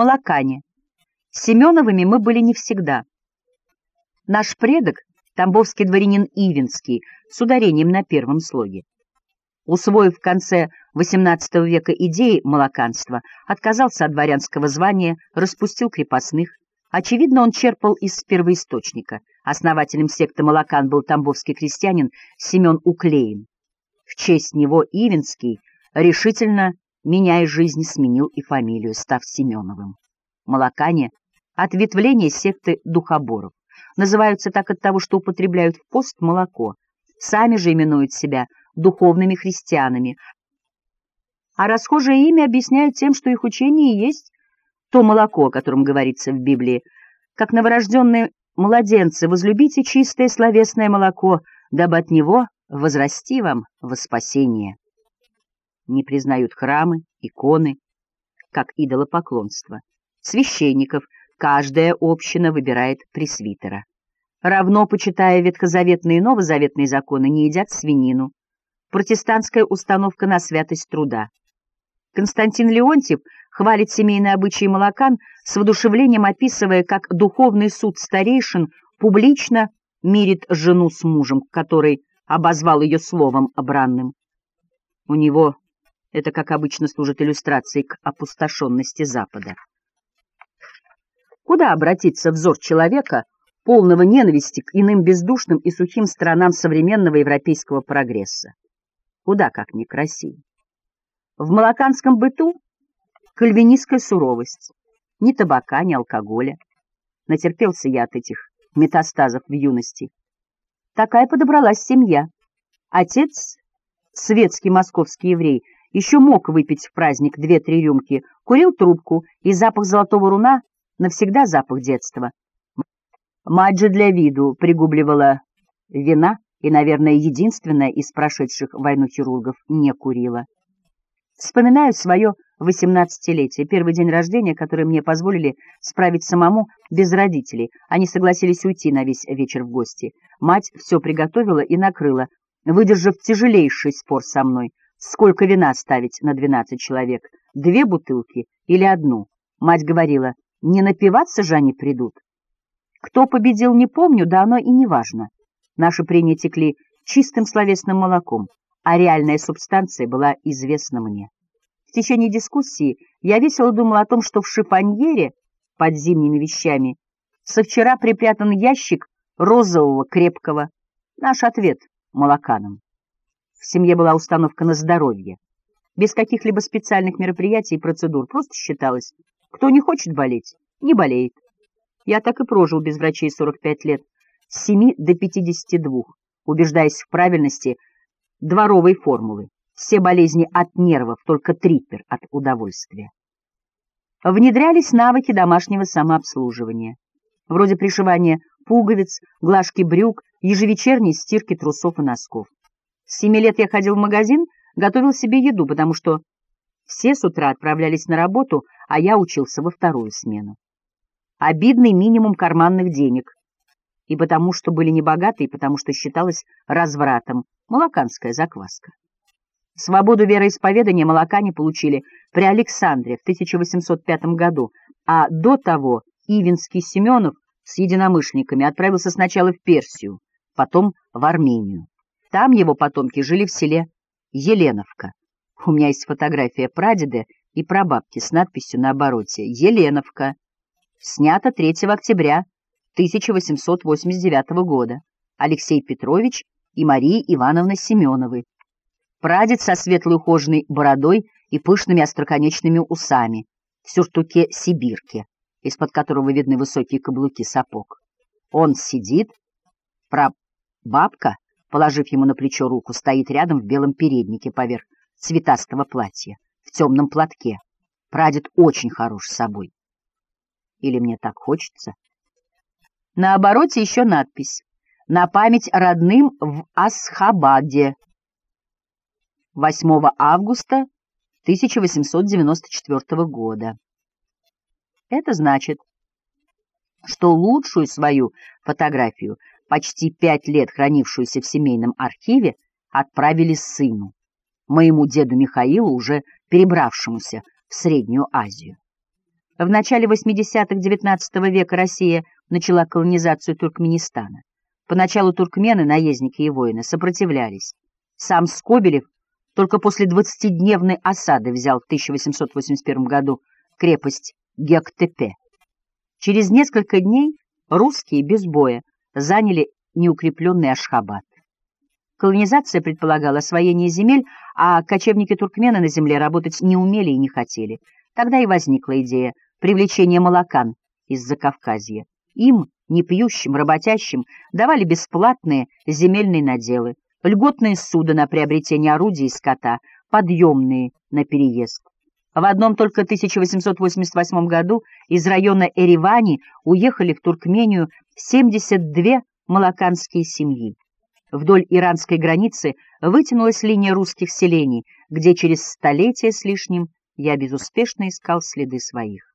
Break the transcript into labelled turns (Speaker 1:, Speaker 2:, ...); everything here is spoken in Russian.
Speaker 1: Молокане. Семеновыми мы были не всегда. Наш предок, тамбовский дворянин Ивинский, с ударением на первом слоге, усвоив в конце XVIII века идеи молоканства, отказался от дворянского звания, распустил крепостных. Очевидно, он черпал из первоисточника. Основателем секты молокан был тамбовский крестьянин Семен Уклеин. В честь него Ивинский решительно, меняя жизнь, сменил и фамилию, став Семеновым. Молокане — ответвление секты духоборов. Называются так от того, что употребляют в пост молоко. Сами же именуют себя духовными христианами. А расхожее имя объясняют тем, что их учение есть то молоко, о котором говорится в Библии. Как новорожденные младенцы, возлюбите чистое словесное молоко, дабы от него возрасти вам во спасение. Не признают храмы, иконы, как идолопоклонство. Священников каждая община выбирает пресвитера. Равно, почитая ветхозаветные и новозаветные законы, не едят свинину. Протестантская установка на святость труда. Константин Леонтьев хвалит семейные обычаи молокан, с воодушевлением описывая, как духовный суд старейшин публично мирит жену с мужем, который обозвал ее словом обранным. У него это, как обычно, служит иллюстрацией к опустошенности Запада. Куда обратиться взор человека, полного ненависти к иным бездушным и сухим сторонам современного европейского прогресса? Куда, как ни к России? В молоканском быту кальвинистская суровость. Ни табака, ни алкоголя. Натерпелся я от этих метастазов в юности. Такая подобралась семья. Отец, светский московский еврей, еще мог выпить в праздник две-три рюмки, курил трубку, и запах золотого руна навсегда запах детства. Мать же для виду пригубливала вина и, наверное, единственная из прошедших войну хирургов не курила. Вспоминаю свое восемнадцатилетие, первый день рождения, который мне позволили справить самому без родителей. Они согласились уйти на весь вечер в гости. Мать все приготовила и накрыла, выдержав тяжелейший спор со мной. Сколько вина ставить на двенадцать человек? Две бутылки или одну? Мать говорила, не напиваться же они придут. Кто победил, не помню, да оно и не важно. Наши прения текли чистым словесным молоком, а реальная субстанция была известна мне. В течение дискуссии я весело думал о том, что в шифоньере под зимними вещами со вчера припрятан ящик розового крепкого. Наш ответ молоканом. В семье была установка на здоровье. Без каких-либо специальных мероприятий и процедур. Просто считалось, кто не хочет болеть, не болеет. Я так и прожил без врачей 45 лет, с 7 до 52, убеждаясь в правильности дворовой формулы. Все болезни от нервов, только трипер от удовольствия. Внедрялись навыки домашнего самообслуживания, вроде пришивания пуговиц, глажки брюк, ежевечерней стирки трусов и носков. С семи лет я ходил в магазин, готовил себе еду, потому что все с утра отправлялись на работу, а я учился во вторую смену. Обидный минимум карманных денег. И потому что были небогаты, и потому что считалось развратом. Молоканская закваска. Свободу вероисповедания молокане получили при Александре в 1805 году, а до того Ивинский Семенов с единомышленниками отправился сначала в Персию, потом в Армению. Там его потомки жили в селе Еленовка. У меня есть фотография прадеда и прабабки с надписью на обороте «Еленовка». Снято 3 октября 1889 года. Алексей Петрович и Мария Ивановна Семеновы. Прадед со светлой ухоженной бородой и пышными остроконечными усами, в сюртуке сибирки, из-под которого видны высокие каблуки сапог. Он сидит, прабабка, положив ему на плечо руку, стоит рядом в белом переднике поверх цветастого платья, в темном платке. Прадед очень хорош с собой. Или мне так хочется? На обороте еще надпись «На память родным в Асхабаде». 8 августа 1894 года. Это значит, что лучшую свою фотографию, почти пять лет хранившуюся в семейном архиве, отправили сыну, моему деду Михаилу, уже перебравшемуся в Среднюю Азию. В начале 80-х XIX века Россия начала колонизацию Туркменистана. Поначалу туркмены, наездники и воины, сопротивлялись. Сам Скобелев только после 20-дневной осады взял в 1881 году крепость Гектепе. Через несколько дней русские без боя заняли неукрепленный Ашхабад. Колонизация предполагала освоение земель, а кочевники-туркмены на земле работать не умели и не хотели. Тогда и возникла идея привлечения молокан из Закавказья. Им, непьющим, работящим, давали бесплатные земельные наделы, льготные суда на приобретение орудий и скота, подъемные на переезд. В одном только 1888 году из района Эревани уехали в Туркмению 72 малаканские семьи. Вдоль иранской границы вытянулась линия русских селений, где через столетия с лишним я безуспешно искал следы своих.